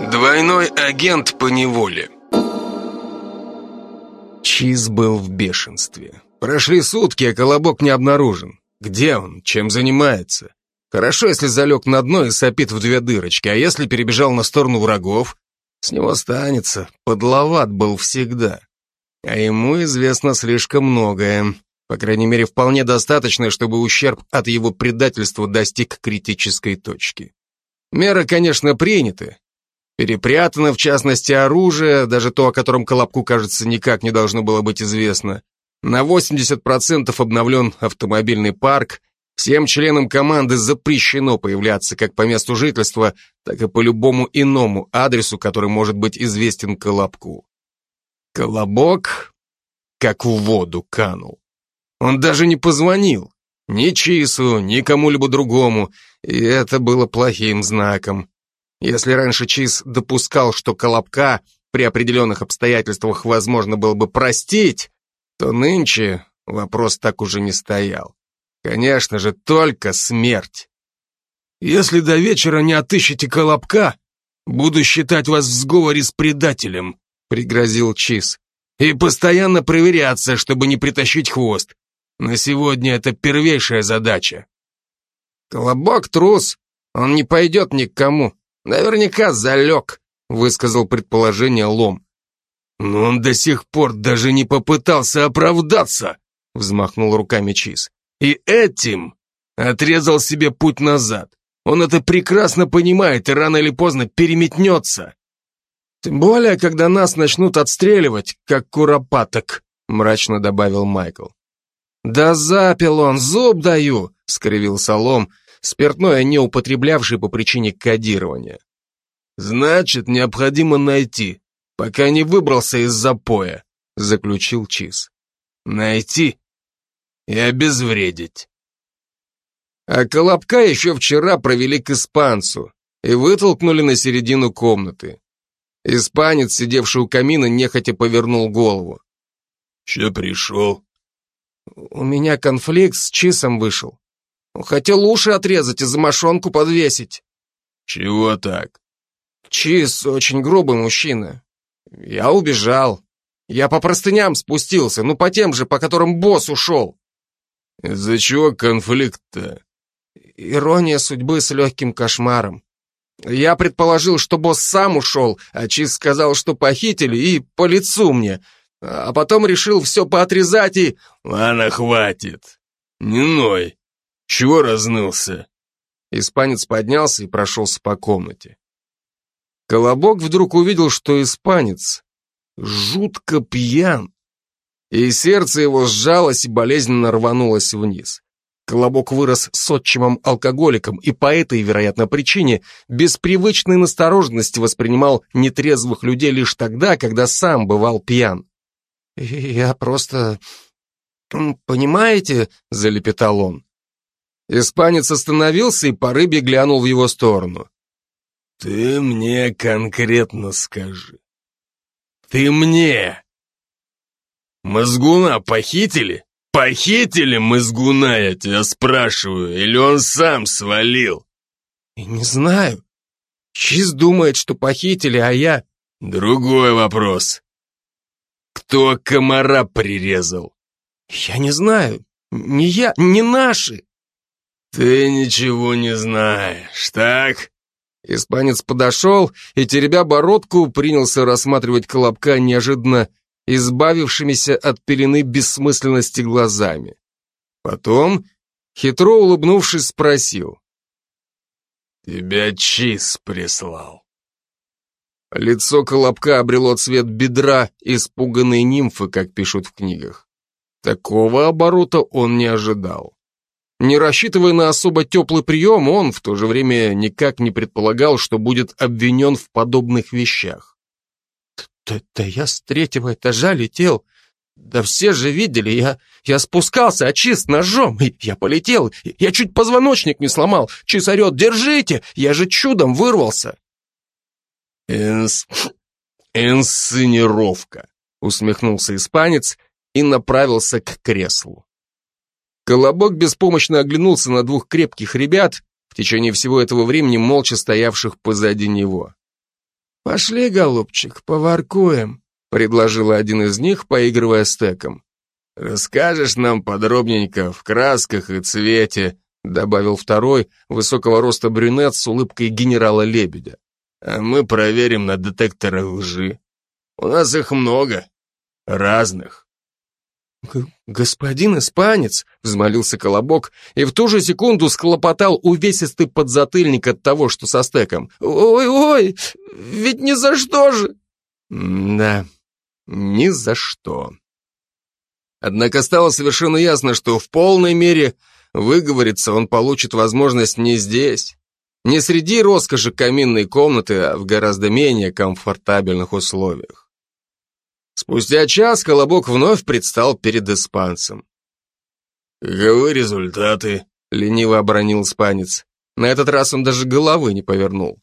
Двойной агент по неволе. Чиз был в бешенстве. Прошли сутки, а колобок не обнаружен. Где он? Чем занимается? Хорошо, если залег на дно и сопит в две дырочки, а если перебежал на сторону врагов? С него останется. Подловат был всегда. А ему известно слишком многое. По крайней мере, вполне достаточно, чтобы ущерб от его предательства достиг критической точки. Меры, конечно, приняты, Перепрятано, в частности, оружие, даже то, о котором Колобку, кажется, никак не должно было быть известно. На 80% обновлен автомобильный парк. Всем членам команды запрещено появляться как по месту жительства, так и по любому иному адресу, который может быть известен Колобку. Колобок как в воду канул. Он даже не позвонил. Ни Чису, ни кому-либо другому, и это было плохим знаком. Если раньше Чиз допускал, что Колобка при определенных обстоятельствах возможно было бы простить, то нынче вопрос так уже не стоял. Конечно же, только смерть. Если до вечера не отыщете Колобка, буду считать вас в сговоре с предателем, пригрозил Чиз. И постоянно проверяться, чтобы не притащить хвост. На сегодня это первейшая задача. Колобок трус, он не пойдет ни к кому, Наверняка залег, высказал предположение Лом. Но он до сих пор даже не попытался оправдаться, взмахнул руками Чиз. И этим отрезал себе путь назад. Он это прекрасно понимает и рано или поздно переметнется. Тем более, когда нас начнут отстреливать, как куропаток, мрачно добавил Майкл. Да запил он, зуб даю, скривил Солом, спиртное не употреблявший по причине кодирования. «Значит, необходимо найти, пока не выбрался из запоя», заключил Чиз. «Найти и обезвредить». А Колобка еще вчера провели к испанцу и вытолкнули на середину комнаты. Испанец, сидевший у камина, нехотя повернул голову. «Че пришел?» «У меня конфликт с Чисом вышел. Хотел уши отрезать и за мошонку подвесить. Чего так? Чиз очень грубый мужчина. Я убежал. Я по простыням спустился, ну по тем же, по которым босс ушел. Из-за чего конфликт-то? Ирония судьбы с легким кошмаром. Я предположил, что босс сам ушел, а Чиз сказал, что похитили, и по лицу мне. А потом решил все поотрезать и... Ладно, хватит. Не ной. Чего разнылся?» Испанец поднялся и прошелся по комнате. Колобок вдруг увидел, что испанец жутко пьян, и сердце его сжалось и болезненно рванулось вниз. Колобок вырос с отчимом алкоголиком и по этой, вероятно, причине без привычной настороженности воспринимал нетрезвых людей лишь тогда, когда сам бывал пьян. «Я просто... понимаете?» — залепетал он. Испанец остановился и по рыбе глянул в его сторону. «Ты мне конкретно скажи. Ты мне! Мозгуна похитили? Похитили мозгуна, я тебя спрашиваю, или он сам свалил?» «Не знаю. Чиз думает, что похитили, а я...» «Другой вопрос. Кто комара прирезал?» «Я не знаю. Не я, не наши». «Ты ничего не знаешь, так?» Испанец подошел и, теребя бородку, принялся рассматривать Колобка неожиданно избавившимися от пелены бессмысленности глазами. Потом, хитро улыбнувшись, спросил. «Тебя Чиз прислал». Лицо Колобка обрело цвет бедра испуганной нимфы, как пишут в книгах. Такого оборота он не ожидал. Не рассчитывая на особо теплый прием, он в то же время никак не предполагал, что будет обвинен в подобных вещах. «Да, да я с третьего этажа летел. Да все же видели, я, я спускался, а чист ножом, я полетел. Я чуть позвоночник не сломал. Чиз орет, держите, я же чудом вырвался». «Инс... инсценировка», усмехнулся испанец и направился к креслу. Колобок беспомощно оглянулся на двух крепких ребят, в течение всего этого времени молча стоявших позади него. «Пошли, голубчик, поваркуем», — предложил один из них, поигрывая стеком. «Расскажешь нам подробненько, в красках и цвете», — добавил второй, высокого роста брюнет с улыбкой генерала Лебедя. «А мы проверим на детекторах лжи. У нас их много, разных». «Господин испанец!» — взмолился Колобок и в ту же секунду склопотал увесистый подзатыльник от того, что со стеком. «Ой-ой, ведь ни за что же!» «Да, ни за что». Однако стало совершенно ясно, что в полной мере выговориться он получит возможность не здесь, не среди роскоши каминной комнаты, а в гораздо менее комфортабельных условиях. Спустя час Колобок вновь предстал перед испанцем. «Каковы результаты?» — лениво обронил испанец. На этот раз он даже головы не повернул.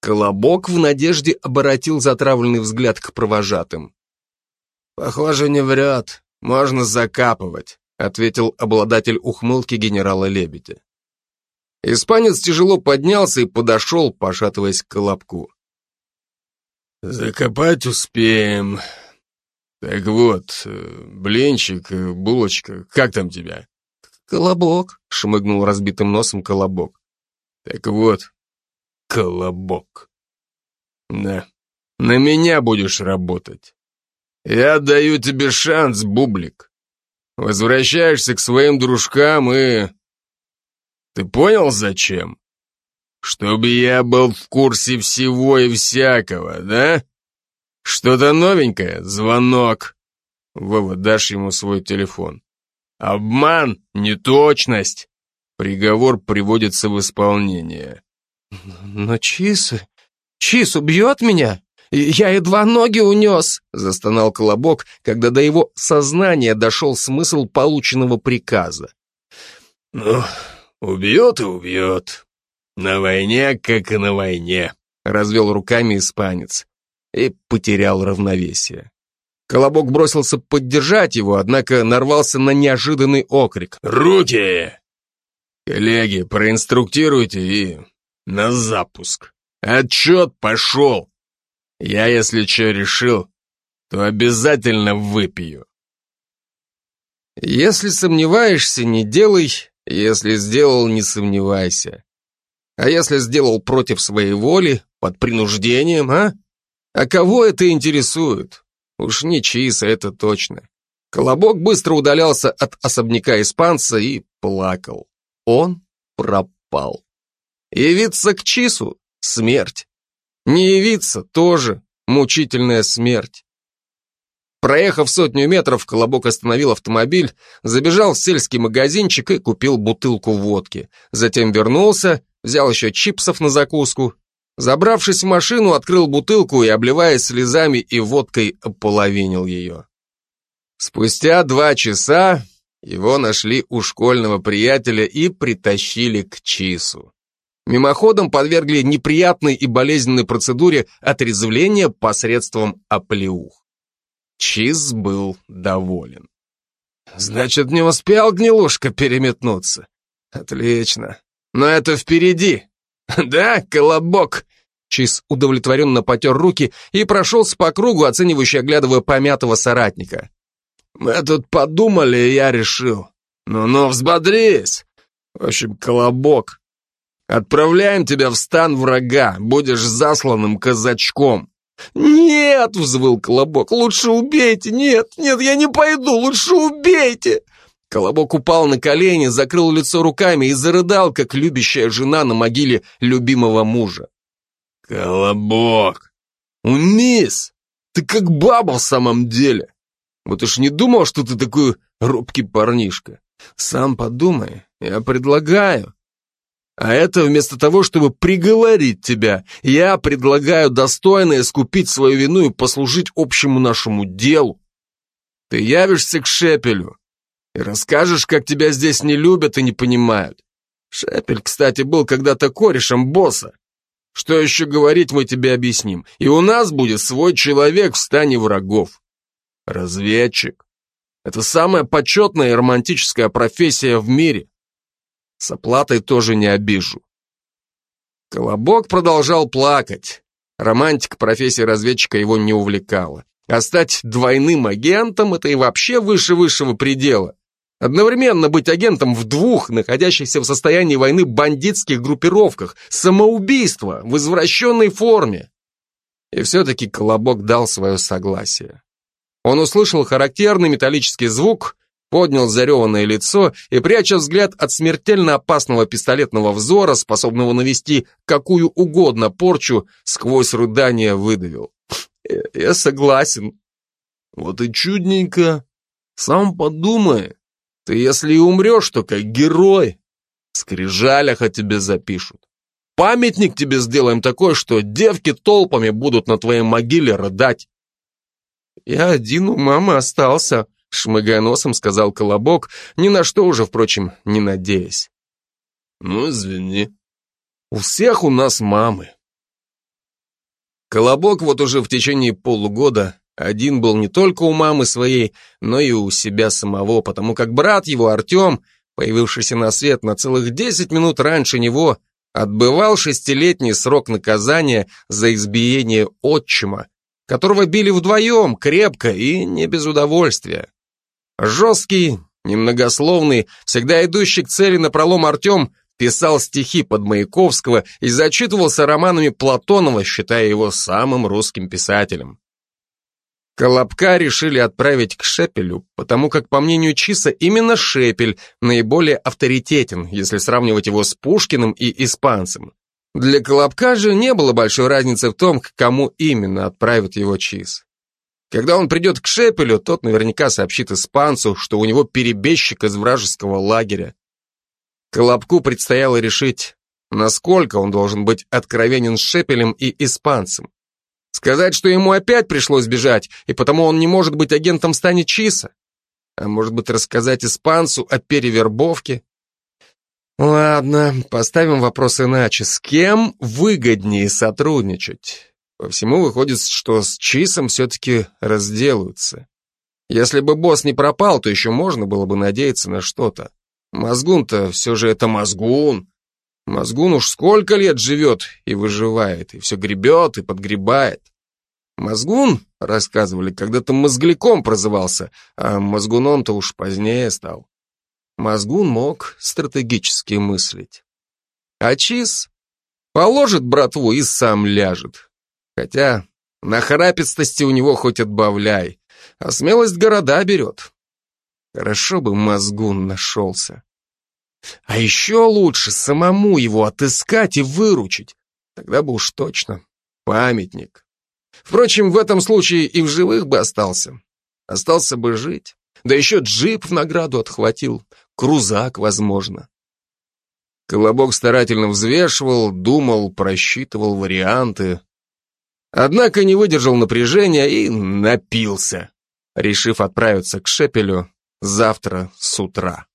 Колобок в надежде оборотил затравленный взгляд к провожатым. «Похоже, не врет. Можно закапывать», — ответил обладатель ухмылки генерала Лебедя. Испанец тяжело поднялся и подошел, пошатываясь к Колобку. «Закопать успеем. Так вот, э, блинчик, э, булочка, как там тебя?» «Колобок», — шмыгнул разбитым носом Колобок. «Так вот, Колобок. Да, на меня будешь работать. Я даю тебе шанс, Бублик. Возвращаешься к своим дружкам и... Ты понял, зачем? Чтобы я был в курсе всего и всякого, да? Что-то новенькое? Звонок. Вова, дашь ему свой телефон. Обман, неточность. Приговор приводится в исполнение. Но Чис... Чис убьет меня? Я едва ноги унес, застонал Колобок, когда до его сознания дошел смысл полученного приказа. Ну, убьет и убьет. «На войне, как и на войне», — развел руками испанец и потерял равновесие. Колобок бросился поддержать его, однако нарвался на неожиданный окрик. «Руки!» «Коллеги, проинструктируйте и на запуск. Отчет пошел. Я, если что решил, то обязательно выпью». «Если сомневаешься, не делай, если сделал, не сомневайся. А если сделал против своей воли, под принуждением, а? А кого это интересует? Уж не Чиса, это точно. Колобок быстро удалялся от особняка испанца и плакал. Он пропал. Явиться к Чису — смерть. Не явиться — тоже мучительная смерть. Проехав сотню метров, Колобок остановил автомобиль, забежал в сельский магазинчик и купил бутылку водки. Затем вернулся, взял еще чипсов на закуску. Забравшись в машину, открыл бутылку и, обливаясь слезами и водкой, ополовинил ее. Спустя два часа его нашли у школьного приятеля и притащили к Чису. Мимоходом подвергли неприятной и болезненной процедуре отрезвления посредством оплеух. Чиз был доволен. «Значит, не успел гнилушка переметнуться? Отлично. Но это впереди. Да, колобок?» Чиз удовлетворенно потер руки и прошелся по кругу, оценивающе оглядывая помятого соратника. «Мы тут подумали, и я решил. Ну-ну, взбодрись. В общем, колобок. Отправляем тебя в стан врага, будешь засланным казачком. «Нет!» — взвыл Колобок. «Лучше убейте! Нет, нет, я не пойду! Лучше убейте!» Колобок упал на колени, закрыл лицо руками и зарыдал, как любящая жена на могиле любимого мужа. «Колобок! Унись! Ты как баба в самом деле! Вот уж не думал, что ты такой робкий парнишка. Сам подумай, я предлагаю. А это вместо того, чтобы приговорить тебя, я предлагаю достойно искупить свою вину и послужить общему нашему делу. Ты явишься к Шепелю и расскажешь, как тебя здесь не любят и не понимают. Шепель, кстати, был когда-то корешем босса. Что еще говорить, мы тебе объясним. И у нас будет свой человек в стане врагов. Разведчик. Это самая почетная и романтическая профессия в мире. С оплатой тоже не обижу. Колобок продолжал плакать, Романтика профессии разведчика его не увлекала. А стать двойным агентом – это и вообще выше высшего предела. Одновременно быть агентом в двух, находящихся в состоянии войны бандитских группировках. Самоубийство в извращенной форме. И все-таки Колобок дал свое согласие. Он услышал характерный металлический звук, поднял зареванное лицо и, пряча взгляд от смертельно опасного пистолетного взора, способного навести какую угодно порчу, сквозь рыдание выдавил. «Э, «Я согласен». «Вот и чудненько. Сам подумай, ты если и умрешь, то как герой. Скрижалях о тебе запишут. Памятник тебе сделаем такой, что девки толпами будут на твоей могиле рыдать. Я один у мамы остался, шмыгая носом сказал Колобок, ни на что уже, впрочем, не надеясь. Ну, извини. У всех у нас мамы. Колобок вот уже в течение полугода один был не только у мамы своей, но и у себя самого, потому как брат его, Артем, появившийся на свет на целых 10 минут раньше него, отбывал шестилетний срок наказания за избиение отчима, которого били вдвоем, крепко и не без удовольствия. Жесткий, немногословный, всегда идущий к цели напролом Артем писал стихи под Маяковского и зачитывался романами Платонова, считая его самым русским писателем. Колобка решили отправить к Шепелю, потому как, по мнению Чиса, именно Шепель наиболее авторитетен, если сравнивать его с Пушкиным и испанцем. Для Колобка же не было большой разницы в том, к кому именно отправит его Чиз. Когда он придет к Шепелю, тот наверняка сообщит испанцу, что у него перебежчик из вражеского лагеря. Колобку предстояло решить, насколько он должен быть откровенен с Шепелем и испанцем. Сказать, что ему опять пришлось бежать, и потому он не может быть агентом Стани Чиса? А может быть, рассказать испанцу о перевербовке? Ладно, поставим вопрос иначе. С кем выгоднее сотрудничать? По всему выходит, что с Чисом все-таки разделаются. Если бы босс не пропал, то еще можно было бы надеяться на что-то. Мозгун-то все же это мозгун. Мозгун уж сколько лет живет и выживает, и все гребет и подгребает. Мозгун, рассказывали, когда-то мозгляком прозывался, а мозгуном-то уж позднее стал. Мозгун мог стратегически мыслить. А Чиз положит братву и сам ляжет. Хотя нахрапистости у него хоть отбавляй, а смелость города берет. Хорошо бы мозгун нашелся. А еще лучше самому его отыскать и выручить. Тогда бы уж точно памятник. Впрочем, в этом случае и в живых бы остался. Остался бы жить. Да еще джип в награду отхватил. Крузак, возможно. Колобок старательно взвешивал, думал, просчитывал варианты. Однако не выдержал напряжения и напился, решив отправиться к Шепелю завтра с утра.